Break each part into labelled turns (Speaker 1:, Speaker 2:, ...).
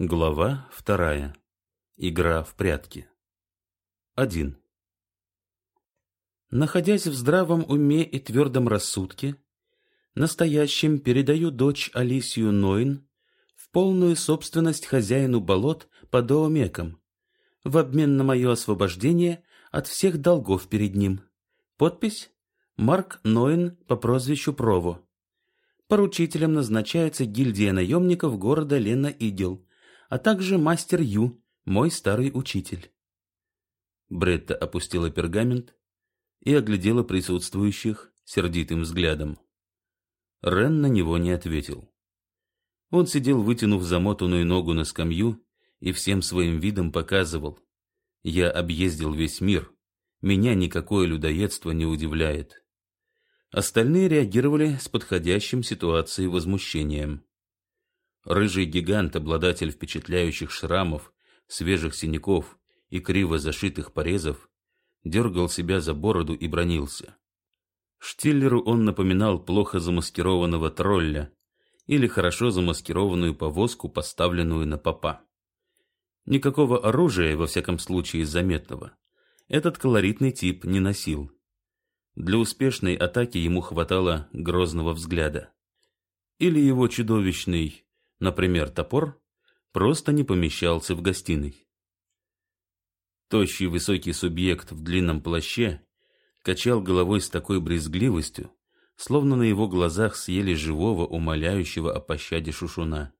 Speaker 1: Глава вторая. Игра в прятки. Один. Находясь в здравом уме и твердом рассудке, настоящим передаю дочь Алисию Нойн в полную собственность хозяину болот по Доомекам в обмен на мое освобождение от всех долгов перед ним. Подпись Марк Нойн по прозвищу Прово. Поручителем назначается гильдия наемников города Лена-Игел – а также мастер Ю, мой старый учитель. Бретта опустила пергамент и оглядела присутствующих сердитым взглядом. Рен на него не ответил. Он сидел, вытянув замотанную ногу на скамью, и всем своим видом показывал. Я объездил весь мир. Меня никакое людоедство не удивляет. Остальные реагировали с подходящим ситуацией возмущением. Рыжий гигант, обладатель впечатляющих шрамов, свежих синяков и криво зашитых порезов, дергал себя за бороду и бронился. Штиллеру он напоминал плохо замаскированного тролля или хорошо замаскированную повозку, поставленную на попа. Никакого оружия, во всяком случае заметного, этот колоритный тип не носил. Для успешной атаки ему хватало грозного взгляда. Или его чудовищный например, топор, просто не помещался в гостиной. Тощий высокий субъект в длинном плаще качал головой с такой брезгливостью, словно на его глазах съели живого, умоляющего о пощаде шушуна.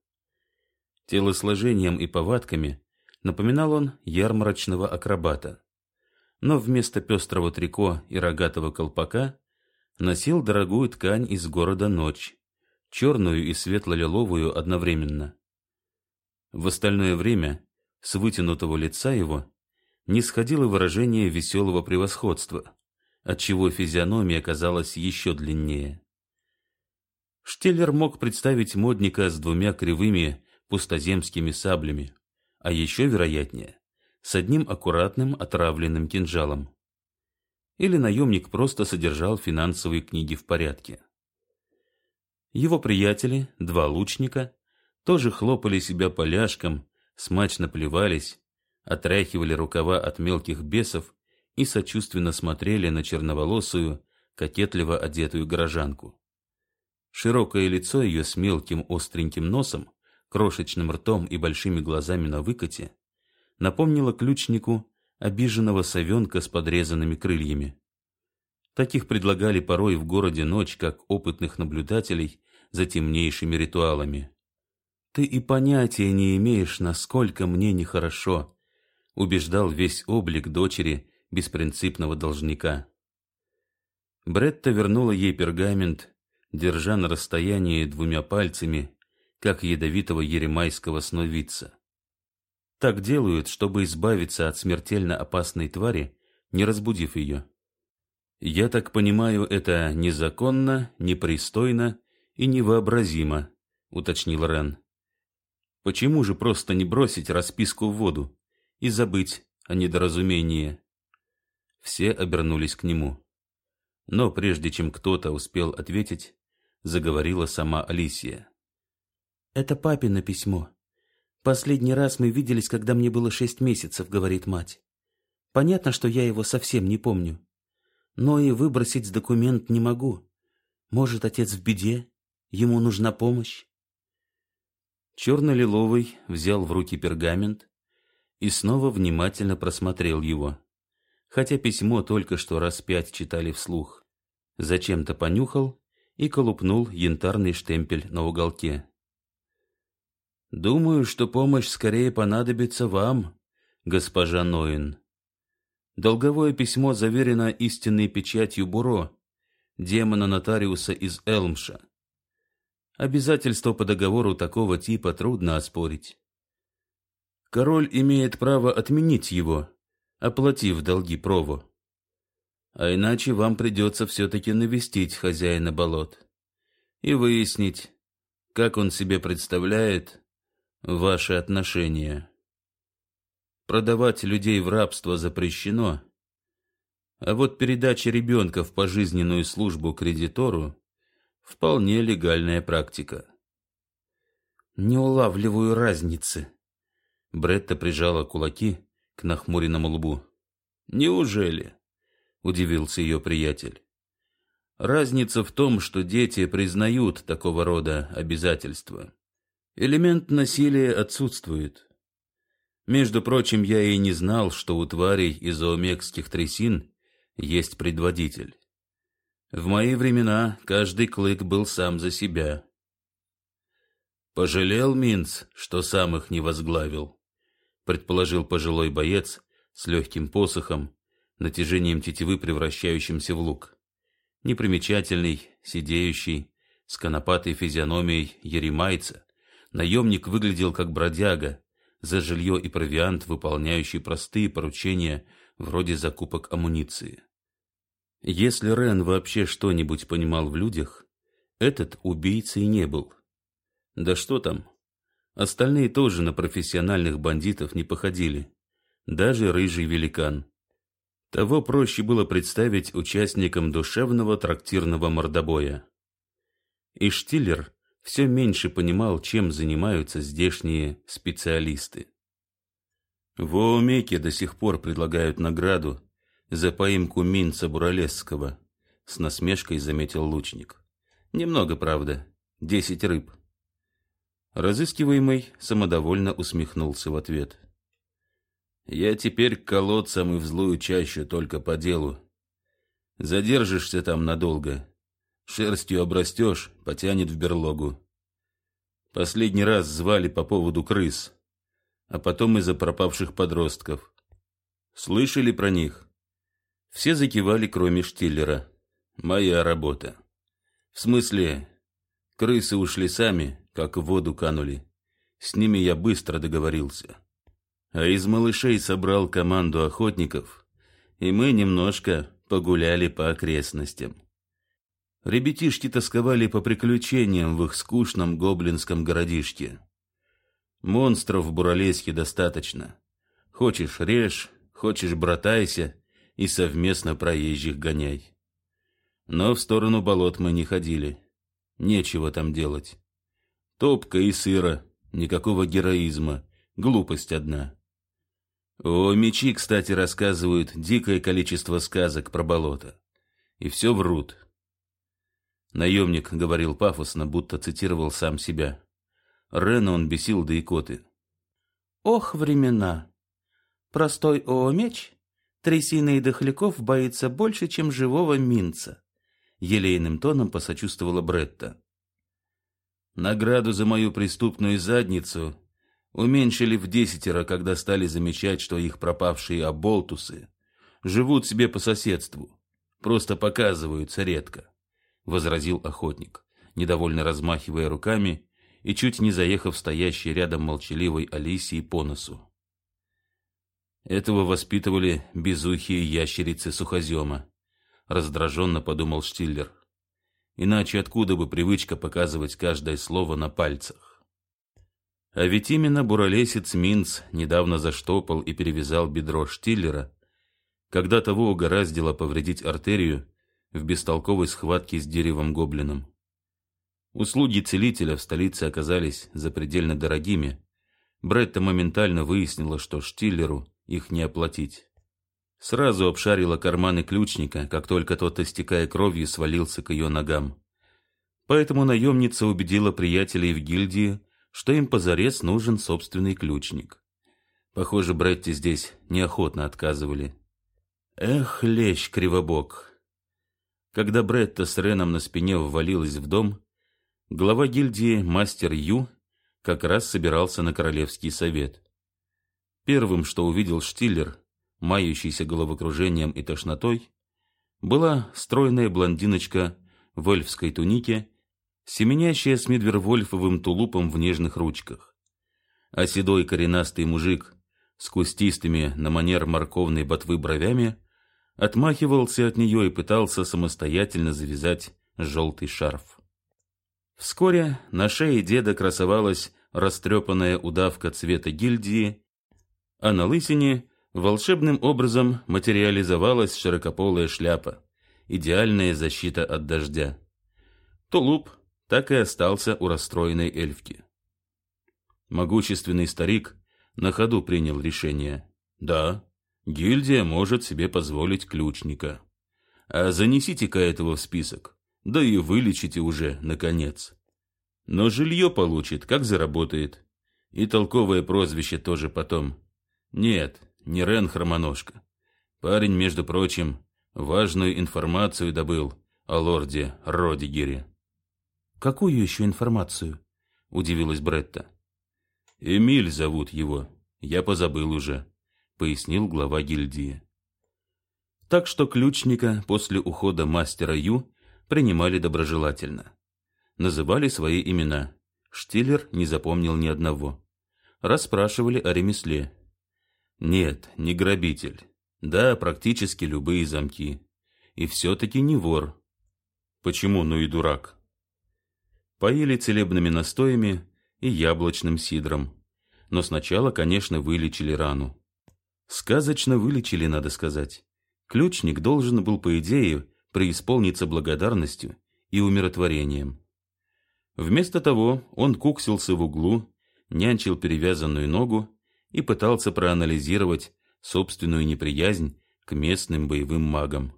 Speaker 1: Телосложением и повадками напоминал он ярмарочного акробата, но вместо пестрого трико и рогатого колпака носил дорогую ткань из города Ночь, черную и светло-лиловую одновременно. В остальное время с вытянутого лица его не сходило выражение веселого превосходства, отчего физиономия казалась еще длиннее. Штеллер мог представить модника с двумя кривыми пустоземскими саблями, а еще вероятнее, с одним аккуратным отравленным кинжалом. Или наемник просто содержал финансовые книги в порядке. Его приятели, два лучника, тоже хлопали себя поляшком, смачно плевались, отряхивали рукава от мелких бесов и сочувственно смотрели на черноволосую, кокетливо одетую горожанку. Широкое лицо ее с мелким остреньким носом, крошечным ртом и большими глазами на выкате напомнило ключнику обиженного совенка с подрезанными крыльями. Таких предлагали порой в городе ночь, как опытных наблюдателей за темнейшими ритуалами. Ты и понятия не имеешь, насколько мне нехорошо, убеждал весь облик дочери беспринципного должника. Бретта вернула ей пергамент, держа на расстоянии двумя пальцами, как ядовитого еремайского сновидца. Так делают, чтобы избавиться от смертельно опасной твари, не разбудив ее. Я так понимаю, это незаконно, непристойно и невообразимо, уточнил Рен. Почему же просто не бросить расписку в воду и забыть о недоразумении? Все обернулись к нему. Но прежде чем кто-то успел ответить, заговорила сама Алисия. Это папино письмо. Последний раз мы виделись, когда мне было шесть месяцев, говорит мать. Понятно, что я его совсем не помню. Но и выбросить документ не могу. Может, отец в беде Ему нужна помощь. Черно-лиловый взял в руки пергамент и снова внимательно просмотрел его, хотя письмо только что раз пять читали вслух. Зачем-то понюхал и колупнул янтарный штемпель на уголке. Думаю, что помощь скорее понадобится вам, госпожа Ноин. Долговое письмо заверено истинной печатью Буро, демона-нотариуса из Элмша. Обязательство по договору такого типа трудно оспорить. Король имеет право отменить его, оплатив долги Прову. А иначе вам придется все-таки навестить хозяина болот и выяснить, как он себе представляет ваши отношения. Продавать людей в рабство запрещено, а вот передача ребенка в пожизненную службу кредитору Вполне легальная практика.
Speaker 2: Не улавливаю разницы,
Speaker 1: Бретта прижала кулаки к нахмуренному лбу. «Неужели?» — удивился ее приятель. «Разница в том, что дети признают такого рода обязательства. Элемент насилия отсутствует. Между прочим, я и не знал, что у тварей из омекских трясин есть предводитель. В мои времена каждый клык был сам за себя. Пожалел Минц, что сам их не возглавил, предположил пожилой боец с легким посохом, натяжением тетивы, превращающимся в лук. Непримечательный, сидеющий, с конопатой физиономией еремайца, наемник выглядел как бродяга, за жилье и провиант, выполняющий простые поручения вроде закупок амуниции. Если Рен вообще что-нибудь понимал в людях, этот убийцей не был. Да что там, остальные тоже на профессиональных бандитов не походили, даже рыжий великан. Того проще было представить участником душевного трактирного мордобоя. И Штиллер все меньше понимал, чем занимаются здешние специалисты. В Оумеке до сих пор предлагают награду за поимку Минца Буралесского, с насмешкой заметил лучник. Немного, правда, десять рыб. Разыскиваемый самодовольно усмехнулся в ответ. Я теперь к колодцам и в злую чащу только по делу. Задержишься там надолго, шерстью обрастешь, потянет в берлогу. Последний раз звали по поводу крыс, а потом из-за пропавших подростков. Слышали про них? Все закивали, кроме Штиллера. Моя работа. В смысле, крысы ушли сами, как в воду канули. С ними я быстро договорился. А из малышей собрал команду охотников, и мы немножко погуляли по окрестностям. Ребятишки тосковали по приключениям в их скучном гоблинском городишке. Монстров в Буралеске достаточно. Хочешь — режь, хочешь — братайся, и совместно проезжих гоняй. Но в сторону болот мы не ходили. Нечего там делать. Топка и сыро, никакого героизма, глупость одна. О, мечи, кстати, рассказывают дикое количество сказок про болото. И все врут. Наемник говорил пафосно, будто цитировал сам себя. Рена он бесил до икоты. «Ох, времена! Простой О-меч Трясины и дохляков боится больше, чем живого минца. Елейным тоном посочувствовала Бретта. Награду за мою преступную задницу уменьшили в десятеро, когда стали замечать, что их пропавшие оболтусы живут себе по соседству, просто показываются редко, — возразил охотник, недовольно размахивая руками и чуть не заехав стоящей рядом молчаливой Алисии по носу. Этого воспитывали безухие ящерицы сухозема, раздраженно подумал Штиллер. Иначе откуда бы привычка показывать каждое слово на пальцах? А ведь именно буролесец Минц недавно заштопал и перевязал бедро Штиллера, когда того угораздило повредить артерию в бестолковой схватке с деревом-гоблином. Услуги целителя в столице оказались запредельно дорогими. Бретта моментально выяснила, что Штиллеру их не оплатить. Сразу обшарила карманы ключника, как только тот, истекая кровью, свалился к ее ногам. Поэтому наемница убедила приятелей в гильдии, что им позарез нужен собственный ключник. Похоже, Бретти здесь неохотно отказывали. Эх, лещ кривобок. Когда Бретта с Реном на спине ввалилась в дом, глава гильдии, мастер Ю, как раз собирался на королевский совет. Первым, что увидел Штиллер, мающийся головокружением и тошнотой, была стройная блондиночка в эльфской тунике, семенящая с Мидвервольфовым тулупом в нежных ручках. А седой коренастый мужик с кустистыми на манер морковной ботвы бровями отмахивался от нее и пытался самостоятельно завязать желтый шарф. Вскоре на шее деда красовалась растрепанная удавка цвета гильдии а на лысине волшебным образом материализовалась широкополая шляпа, идеальная защита от дождя. Тулуп так и остался у расстроенной эльфки. Могущественный старик На ходу принял решение. Да, гильдия может себе позволить ключника. А занесите-ка этого в список, да и вылечите уже, наконец. Но жилье получит, как заработает. И толковое прозвище тоже потом. Нет, не Рен Хромоножка. Парень, между прочим, важную информацию добыл о лорде Родигере.
Speaker 2: «Какую еще информацию?» — удивилась Бретта.
Speaker 1: «Эмиль зовут его. Я позабыл уже», — пояснил глава гильдии. Так что ключника после ухода мастера Ю принимали доброжелательно. Называли свои имена. Штиллер не запомнил ни одного. Расспрашивали о ремесле. Нет, не грабитель. Да, практически любые замки. И все-таки не вор. Почему, ну и дурак? Поили целебными настоями и яблочным сидром. Но сначала, конечно, вылечили рану. Сказочно вылечили, надо сказать. Ключник должен был, по идее, преисполниться благодарностью и умиротворением. Вместо того он куксился в углу, нянчил перевязанную ногу и пытался проанализировать собственную неприязнь к местным боевым магам.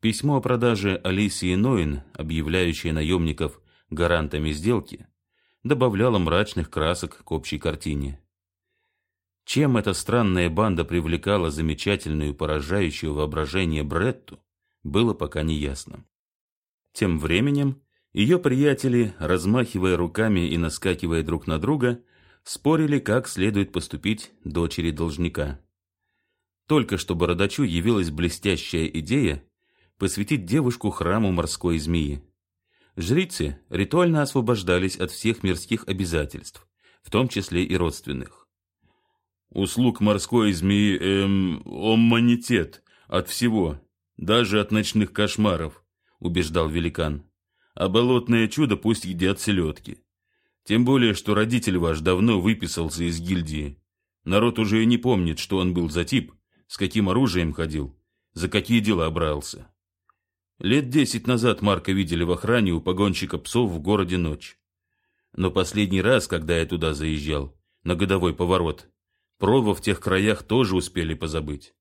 Speaker 1: Письмо о продаже Алисии Ноин, объявляющее наемников гарантами сделки, добавляло мрачных красок к общей картине. Чем эта странная банда привлекала замечательную, поражающую воображение Бретту, было пока не ясно. Тем временем ее приятели, размахивая руками и наскакивая друг на друга, спорили, как следует поступить дочери должника. Только что Бородачу явилась блестящая идея посвятить девушку храму морской змеи. Жрицы ритуально освобождались от всех мирских обязательств, в том числе и родственных. Услуг морской змеи, эм, омманитет от всего, даже от ночных кошмаров, убеждал великан. А болотное чудо пусть едят селедки. Тем более, что родитель ваш давно выписался из гильдии. Народ уже и не помнит, что он был за тип, с каким оружием ходил, за какие дела брался. Лет десять назад Марка видели в охране у погонщика псов в городе ночь. Но последний раз, когда я туда заезжал, на годовой поворот, Прова в тех краях тоже успели позабыть.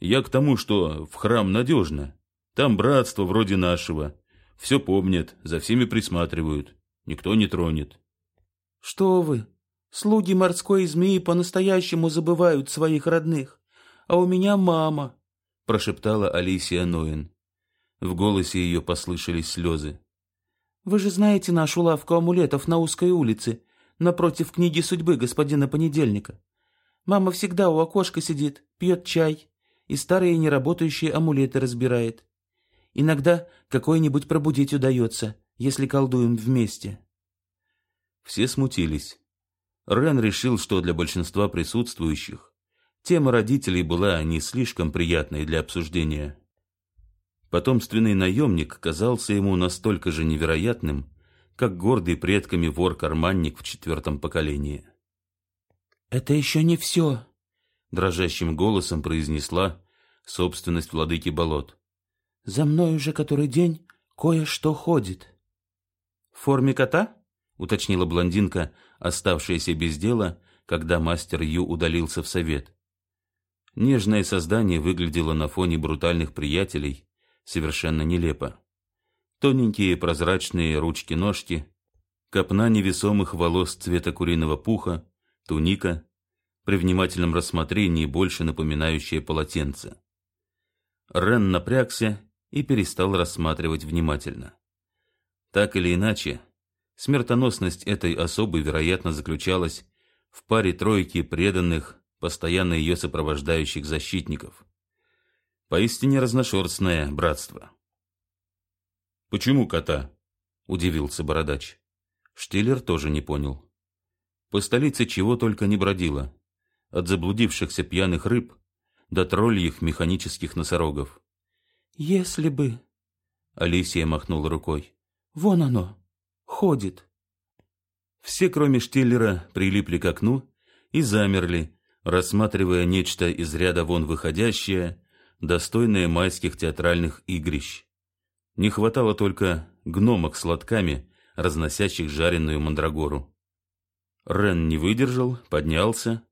Speaker 1: Я к тому, что в храм надежно. Там братство вроде нашего. Все помнят, за всеми присматривают. Никто не тронет.
Speaker 2: — Что вы? Слуги морской змеи по-настоящему забывают своих родных. А у меня мама, — прошептала Алисия Ноин. В голосе ее послышались слезы. «Вы же знаете нашу лавку амулетов на узкой улице, напротив книги судьбы господина Понедельника. Мама всегда у окошка сидит, пьет чай и старые неработающие амулеты разбирает. Иногда какой-нибудь пробудить удается, если колдуем вместе».
Speaker 1: Все смутились. Рен решил, что для большинства присутствующих тема родителей была не слишком приятной для обсуждения. Потомственный наемник казался ему настолько же невероятным, как гордый предками вор-карманник в четвертом поколении.
Speaker 2: «Это еще не все», —
Speaker 1: дрожащим голосом произнесла собственность владыки болот.
Speaker 2: «За мной уже который день кое-что ходит».
Speaker 1: «В форме кота?» — уточнила блондинка, оставшаяся без дела, когда мастер Ю удалился в совет. Нежное создание выглядело на фоне брутальных приятелей совершенно нелепо. Тоненькие прозрачные ручки-ножки, копна невесомых волос цвета куриного пуха, туника, при внимательном рассмотрении больше напоминающее полотенце. Рен напрягся и перестал рассматривать внимательно. Так или иначе, смертоносность этой особы, вероятно, заключалась в паре тройки преданных, постоянно ее сопровождающих защитников. Поистине разношерстное братство. «Почему кота?» — удивился бородач. Штиллер тоже не понял. По столице чего только не бродило. От заблудившихся пьяных рыб до тролльих механических носорогов.
Speaker 2: «Если бы...»
Speaker 1: — Алисия махнула рукой.
Speaker 2: «Вон оно, ходит».
Speaker 1: Все, кроме Штиллера, прилипли к окну и замерли, рассматривая нечто из ряда вон выходящее, достойное майских театральных игрищ. Не хватало только гномок с лотками, разносящих жареную мандрагору. Рен не выдержал, поднялся,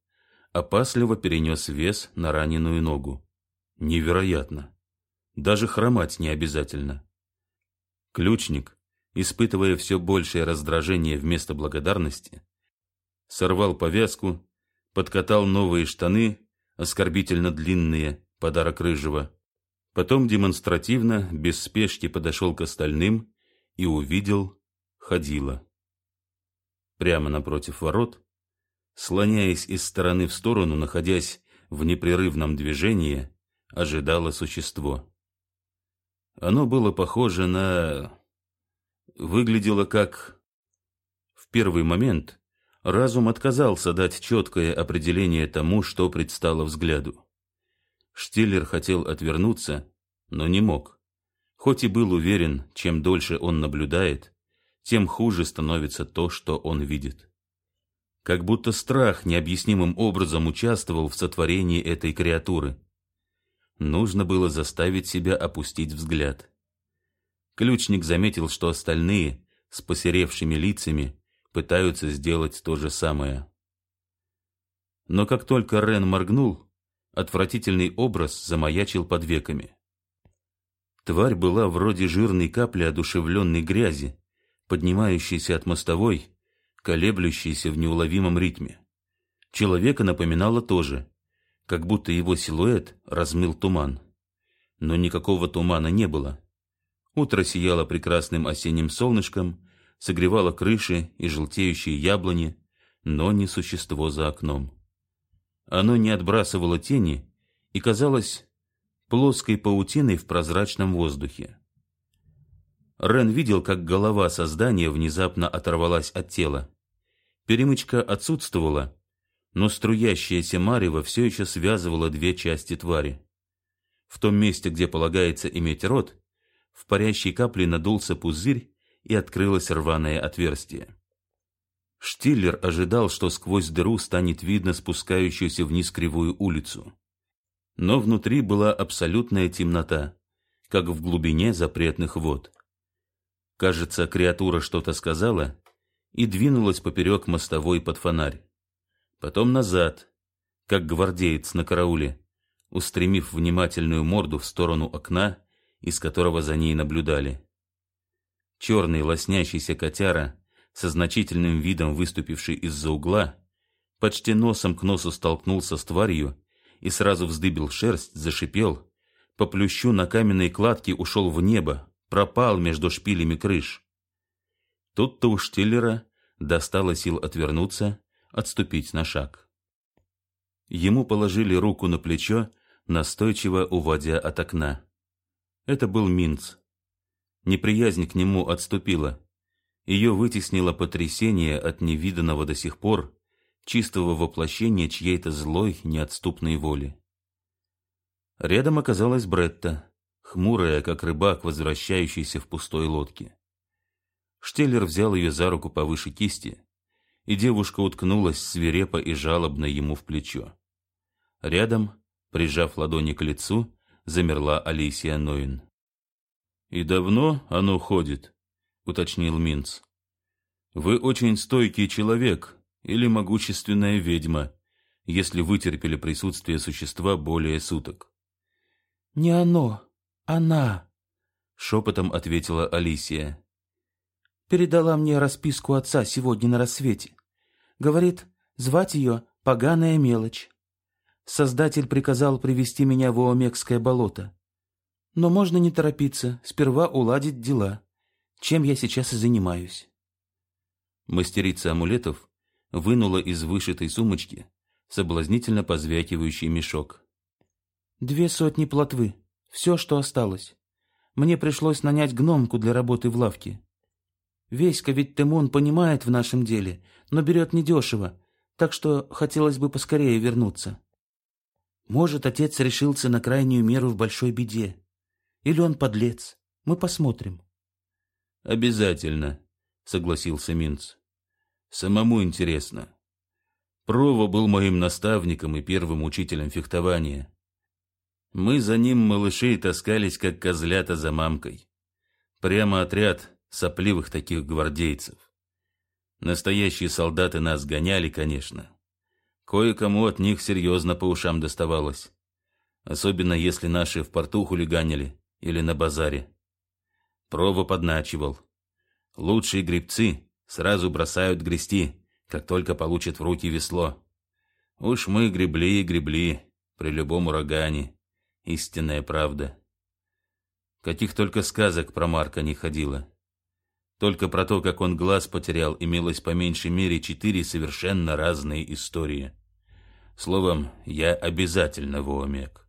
Speaker 1: опасливо перенес вес на раненую ногу. Невероятно. Даже хромать не обязательно. Ключник, испытывая все большее раздражение вместо благодарности, сорвал повязку, подкатал новые штаны, оскорбительно длинные, подарок рыжего. Потом демонстративно, без спешки подошел к остальным и увидел ходила. Прямо напротив ворот, слоняясь из стороны в сторону, находясь в непрерывном движении, ожидало существо. Оно было похоже на... выглядело как... В первый момент разум отказался дать четкое определение тому, что предстало взгляду. Штиллер хотел отвернуться, но не мог. Хоть и был уверен, чем дольше он наблюдает, тем хуже становится то, что он видит. Как будто страх необъяснимым образом участвовал в сотворении этой креатуры. Нужно было заставить себя опустить взгляд. Ключник заметил, что остальные, с посеревшими лицами, пытаются сделать то же самое. Но как только Рен моргнул, отвратительный образ замаячил под веками. Тварь была вроде жирной капли одушевленной грязи, поднимающийся от мостовой, колеблющийся в неуловимом ритме. Человека напоминало тоже, как будто его силуэт размыл туман. Но никакого тумана не было. Утро сияло прекрасным осенним солнышком, согревало крыши и желтеющие яблони, но не существо за окном. Оно не отбрасывало тени и казалось плоской паутиной в прозрачном воздухе. Рен видел, как голова создания внезапно оторвалась от тела. Перемычка отсутствовала, но струящаяся марево все еще связывала две части твари. В том месте, где полагается иметь рот, в парящей капле надулся пузырь и открылось рваное отверстие. Штиллер ожидал, что сквозь дыру станет видно спускающуюся вниз кривую улицу. Но внутри была абсолютная темнота, как в глубине запретных вод. Кажется, креатура что-то сказала и двинулась поперек мостовой под фонарь. Потом назад, как гвардеец на карауле, устремив внимательную морду в сторону окна, из которого за ней наблюдали. Черный лоснящийся котяра, со значительным видом выступивший из-за угла, почти носом к носу столкнулся с тварью и сразу вздыбил шерсть, зашипел, по плющу на каменной кладке ушел в небо, пропал между шпилями крыш. Тут-то у Штиллера достало сил отвернуться, отступить на шаг. Ему положили руку на плечо, настойчиво уводя от окна. Это был Минц. Неприязнь к нему отступила. Ее вытеснило потрясение от невиданного до сих пор чистого воплощения чьей-то злой, неотступной воли. Рядом оказалась Бретта, хмурая, как рыбак, возвращающийся в пустой лодке. Штеллер взял ее за руку повыше кисти, и девушка уткнулась свирепо и жалобно ему в плечо. Рядом, прижав ладони к лицу, замерла Алисия Ноин. «И давно оно ходит?» — уточнил Минц. «Вы очень стойкий человек или могущественная ведьма, если вытерпели присутствие существа более суток».
Speaker 2: «Не оно», она, шепотом ответила Алисия. Передала мне расписку отца сегодня на рассвете. Говорит, звать ее поганая мелочь. Создатель приказал привести меня в Оомекское болото. Но можно не торопиться, сперва уладить дела, чем я сейчас и занимаюсь.
Speaker 1: Мастерица амулетов вынула из вышитой сумочки соблазнительно позвякивающий мешок.
Speaker 2: Две сотни плотвы, все, что осталось. Мне пришлось нанять гномку для работы в лавке. Веська ведь Тимон понимает в нашем деле, но берет недешево, так что хотелось бы поскорее вернуться. Может, отец решился на крайнюю меру в большой беде. Или он подлец. Мы посмотрим.
Speaker 1: Обязательно, согласился Минц. Самому интересно. Прова был моим наставником и первым учителем фехтования. Мы за ним, малышей, таскались, как козлята за мамкой. Прямо отряд сопливых таких гвардейцев. Настоящие солдаты нас гоняли, конечно. Кое-кому от них серьезно по ушам доставалось. Особенно если наши в порту хулиганили или на базаре. Прово подначивал. Лучшие гребцы сразу бросают грести, как только получат в руки весло. Уж мы гребли и гребли при любом урагане. Истинная правда. Каких только сказок про Марка не ходило. Только про то, как он глаз потерял, имелось по меньшей мере четыре совершенно разные истории. Словом, я обязательно Воомек.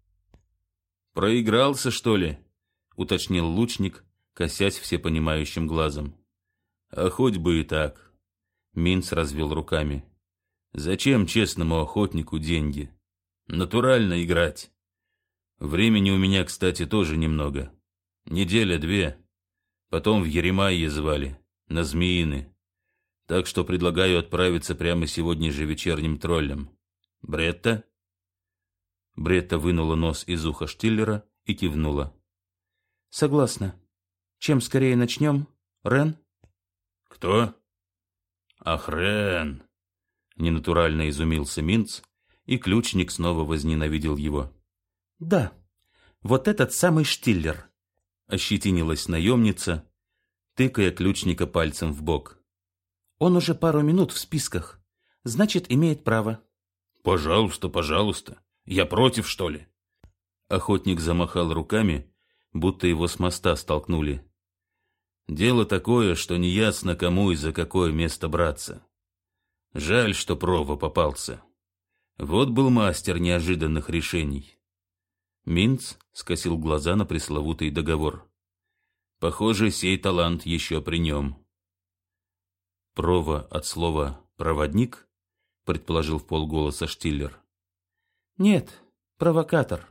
Speaker 1: «Проигрался, что ли?» — уточнил лучник, косясь всепонимающим глазом. «А хоть бы и так». Минц развел руками. «Зачем честному охотнику деньги? Натурально играть. Времени у меня, кстати, тоже немного». Неделя-две. Потом в Еремайе звали, на Змеины. Так что предлагаю отправиться прямо сегодня же вечерним троллем. Бретта?» Бретта вынула нос из уха Штиллера и кивнула.
Speaker 2: «Согласна. Чем скорее начнем? Рен?»
Speaker 1: «Кто?» «Ах, Рен!» Ненатурально изумился Минц, и ключник снова возненавидел его.
Speaker 2: «Да, вот этот самый Штиллер
Speaker 1: ощетинилась наемница, тыкая ключника пальцем в бок.
Speaker 2: Он уже пару минут в списках, значит, имеет право.
Speaker 1: Пожалуйста, пожалуйста. Я против, что ли? Охотник замахал руками, будто его с моста столкнули. Дело такое, что неясно, кому и за какое место браться. Жаль, что Прово попался. Вот был мастер неожиданных решений. Минц скосил глаза на пресловутый договор. Похоже, сей талант еще при нем. Прова от слова «проводник», предположил в полголоса Штиллер.
Speaker 2: Нет, провокатор.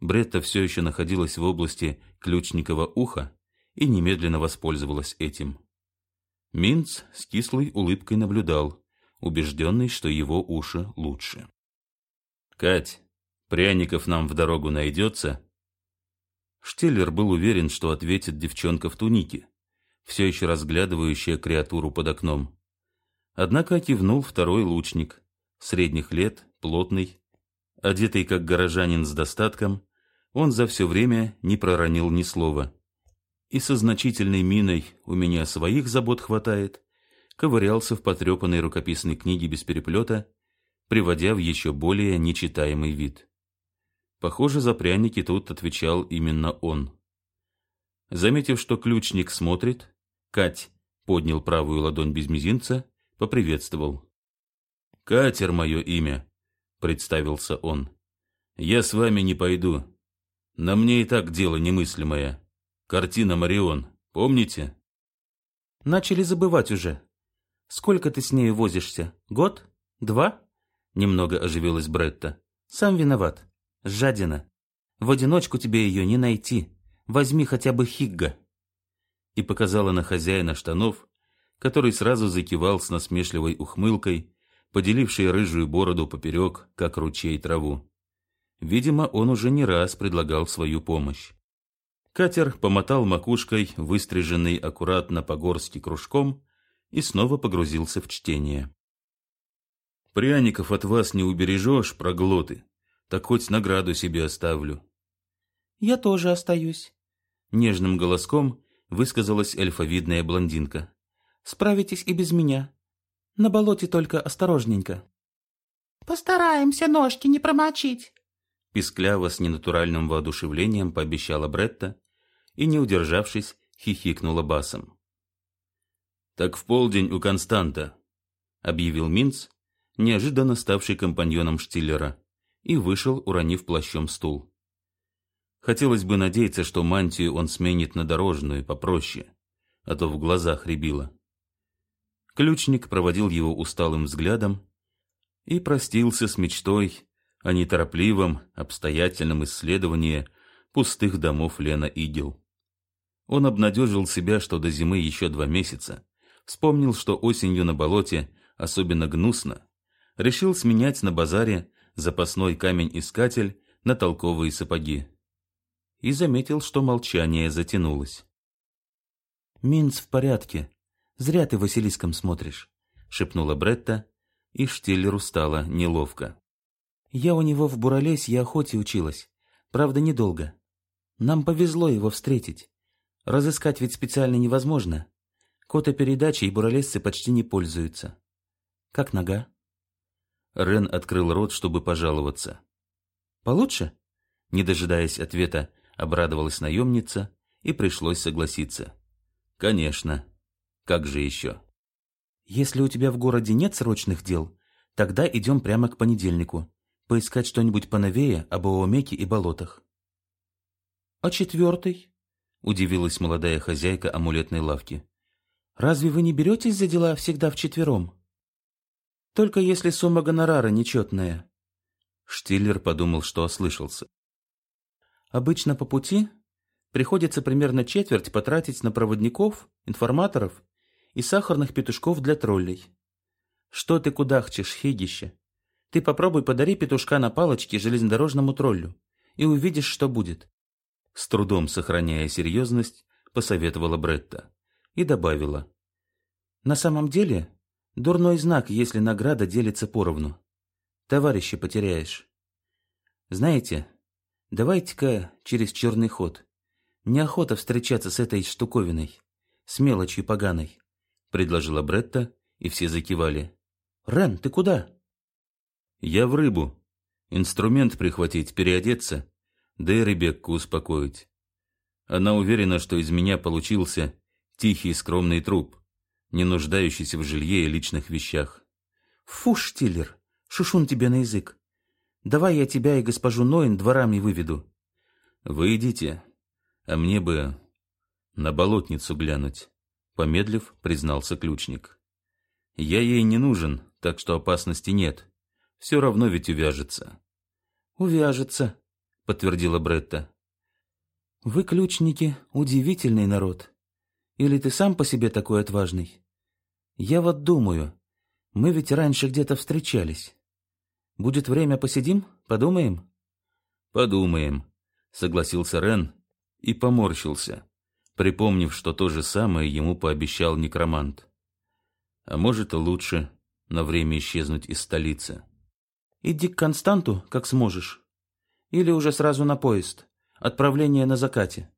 Speaker 1: Бретта все еще находилась в области ключникового уха и немедленно воспользовалась этим. Минц с кислой улыбкой наблюдал, убежденный, что его уши лучше. «Кать, Пряников нам в дорогу найдется?» Штеллер был уверен, что ответит девчонка в тунике, все еще разглядывающая креатуру под окном. Однако кивнул второй лучник, средних лет, плотный, одетый как горожанин с достатком, он за все время не проронил ни слова. И со значительной миной «у меня своих забот хватает» ковырялся в потрепанной рукописной книге без переплета, приводя в еще более нечитаемый вид. Похоже, за пряники тут отвечал именно он. Заметив, что ключник смотрит, Кать поднял правую ладонь без мизинца, поприветствовал. «Катер мое имя», — представился он. «Я с вами не пойду. На мне и так дело немыслимое. Картина Марион, помните?»
Speaker 2: «Начали забывать уже. Сколько ты с ней возишься? Год? Два?» Немного оживилась Бретта. «Сам виноват. Жадина. В одиночку тебе ее не найти. Возьми хотя бы Хигга. И показала на хозяина штанов, который сразу закивал с насмешливой ухмылкой, поделивший рыжую бороду поперек, как ручей траву. Видимо, он уже не раз предлагал свою помощь. Катер помотал макушкой, выстриженный аккуратно по-горски кружком, и снова погрузился в чтение. «Пряников от вас не убережешь, проглоты», так хоть награду себе оставлю. Я тоже остаюсь. Нежным голоском высказалась эльфовидная блондинка. Справитесь и без меня. На болоте только осторожненько.
Speaker 3: Постараемся ножки не промочить.
Speaker 1: Пискляво с ненатуральным воодушевлением пообещала Бретта и, не удержавшись, хихикнула басом. «Так в полдень у Константа», — объявил Минц, неожиданно ставший компаньоном Штиллера и вышел, уронив плащом стул. Хотелось бы надеяться, что мантию он сменит на дорожную, попроще, а то в глазах рябило. Ключник проводил его усталым взглядом и простился с мечтой о неторопливом, обстоятельном исследовании пустых домов Лена Игел. Он обнадежил себя, что до зимы еще два месяца, вспомнил, что осенью на болоте особенно гнусно, решил сменять на базаре запасной камень-искатель на толковые сапоги. И заметил, что молчание затянулось.
Speaker 2: «Минц в порядке», Зря ты Василиском смотришь, шепнула Бретта, и Штиллеру стало неловко. Я у него в Буралесье охоте училась, правда, недолго. Нам повезло его встретить. Разыскать ведь специально невозможно. Кото-передачи и буралесцы почти не пользуются. Как нога? Рен открыл рот, чтобы пожаловаться. Получше? Не дожидаясь ответа, обрадовалась наемница, и пришлось согласиться. Конечно. Как же еще? Если у тебя в городе нет срочных дел, тогда идем прямо к понедельнику. Поискать что-нибудь поновее об Оомеке и болотах. А четвертый? Удивилась молодая хозяйка амулетной лавки. Разве вы не беретесь за дела всегда вчетвером? Только если сумма гонорара нечетная. Штиллер подумал, что ослышался. Обычно по пути приходится примерно четверть потратить на проводников, информаторов и сахарных петушков для троллей. Что ты кудахчешь, хигище? Ты попробуй подари петушка на палочке железнодорожному троллю и увидишь, что будет. С трудом сохраняя серьезность, посоветовала Бретта и добавила. На самом деле, дурной знак, если награда делится поровну. Товарища потеряешь. Знаете, давайте-ка через черный ход. Неохота встречаться с этой штуковиной, с мелочью поганой, предложила Бретта, и все закивали. Рен, ты куда?
Speaker 1: Я в рыбу. Инструмент прихватить, переодеться, да и Ребекку успокоить. Она уверена, что из меня получился тихий скромный труп, не нуждающийся в жилье и личных вещах.
Speaker 2: Фу, Штиллер, шушун тебе на язык. Давай я тебя и госпожу Ноин дворами выведу.
Speaker 1: Вы идите, а мне бы на болотницу глянуть, помедлив, признался ключник. Я ей не нужен, так что опасности нет. Все равно ведь увяжется.
Speaker 2: Увяжется, подтвердила Бретта. Вы, ключники, удивительный народ. Или ты сам по себе такой отважный? Я вот думаю, мы ведь раньше где-то встречались. Будет время посидим, подумаем?
Speaker 1: Подумаем, согласился Рен и поморщился, припомнив, что то же самое ему пообещал некромант. А может и лучше на время исчезнуть из столицы.
Speaker 2: Иди к Константу, как сможешь. Или уже сразу на поезд. Отправление на закате.